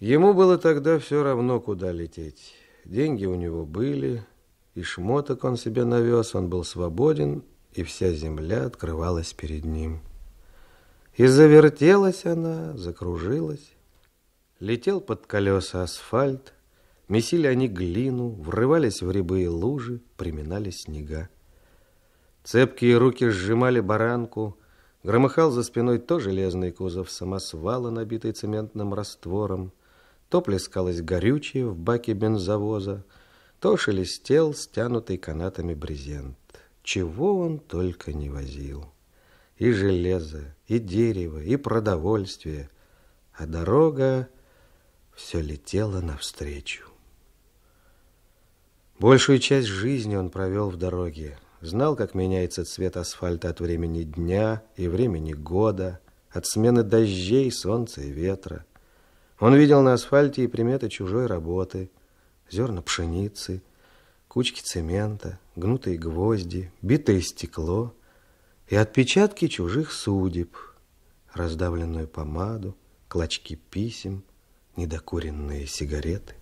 Ему было тогда все равно, куда лететь. Деньги у него были, и шмоток он себе навез, он был свободен, и вся земля открывалась перед ним. И завертелась она, закружилась. Летел под колеса асфальт, месили они глину, врывались в рябые лужи, приминали снега. Цепкие руки сжимали баранку, громыхал за спиной то железный кузов самосвала, набитый цементным раствором, то плескалось горючее в баке бензовоза, то шелестел стянутый канатами брезент. Чего он только не возил. И железо, и дерево, и продовольствие. А дорога все летела навстречу. Большую часть жизни он провел в дороге. Знал, как меняется цвет асфальта от времени дня и времени года, от смены дождей, солнца и ветра. Он видел на асфальте и приметы чужой работы, зерна пшеницы, кучки цемента, гнутые гвозди, битое стекло и отпечатки чужих судеб, раздавленную помаду, клочки писем, недокуренные сигареты.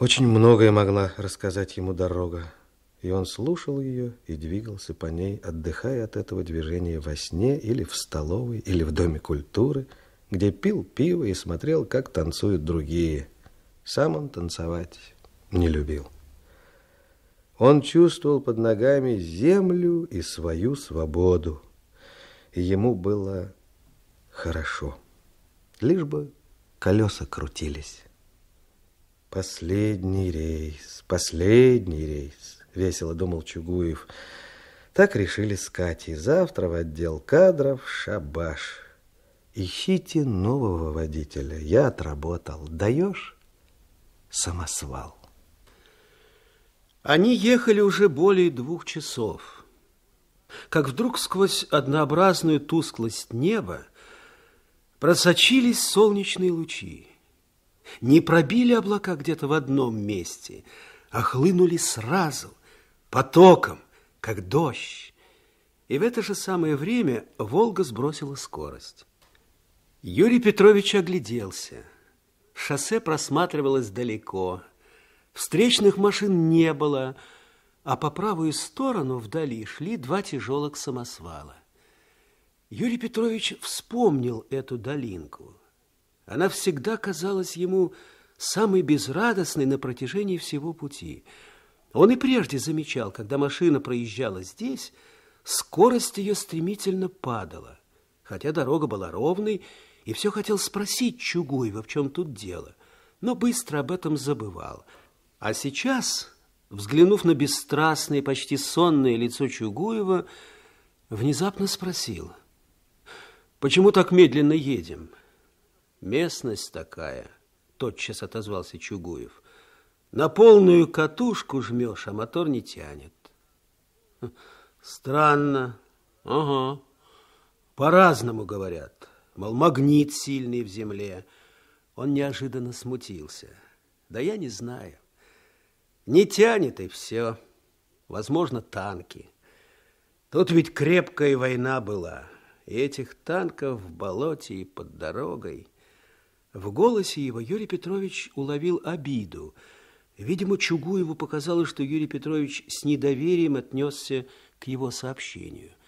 Очень многое могла рассказать ему дорога, и он слушал ее и двигался по ней, отдыхая от этого движения во сне или в столовой, или в доме культуры – где пил пиво и смотрел, как танцуют другие. Сам он танцевать не любил. Он чувствовал под ногами землю и свою свободу. И ему было хорошо. Лишь бы колеса крутились. Последний рейс, последний рейс, весело думал Чугуев. Так решили с Катей. Завтра в отдел кадров шабаш. Ищите нового водителя. Я отработал. Даешь? Самосвал. Они ехали уже более двух часов. Как вдруг сквозь однообразную тусклость неба просочились солнечные лучи. Не пробили облака где-то в одном месте, а хлынули сразу, потоком, как дождь. И в это же самое время Волга сбросила скорость. Юрий Петрович огляделся. Шоссе просматривалось далеко. Встречных машин не было, а по правую сторону вдали шли два тяжелых самосвала. Юрий Петрович вспомнил эту долинку. Она всегда казалась ему самой безрадостной на протяжении всего пути. Он и прежде замечал, когда машина проезжала здесь, скорость ее стремительно падала, хотя дорога была ровной, и все хотел спросить Чугуева, в чем тут дело, но быстро об этом забывал. А сейчас, взглянув на бесстрастное, почти сонное лицо Чугуева, внезапно спросил, «Почему так медленно едем?» «Местность такая», — тотчас отозвался Чугуев. «На полную катушку жмешь, а мотор не тянет». «Странно. Ага. По-разному говорят» мол, магнит сильный в земле. Он неожиданно смутился. Да я не знаю. Не тянет и все. Возможно, танки. Тут ведь крепкая война была. И этих танков в болоте и под дорогой. В голосе его Юрий Петрович уловил обиду. Видимо, Чугуеву показалось, что Юрий Петрович с недоверием отнесся к его сообщению –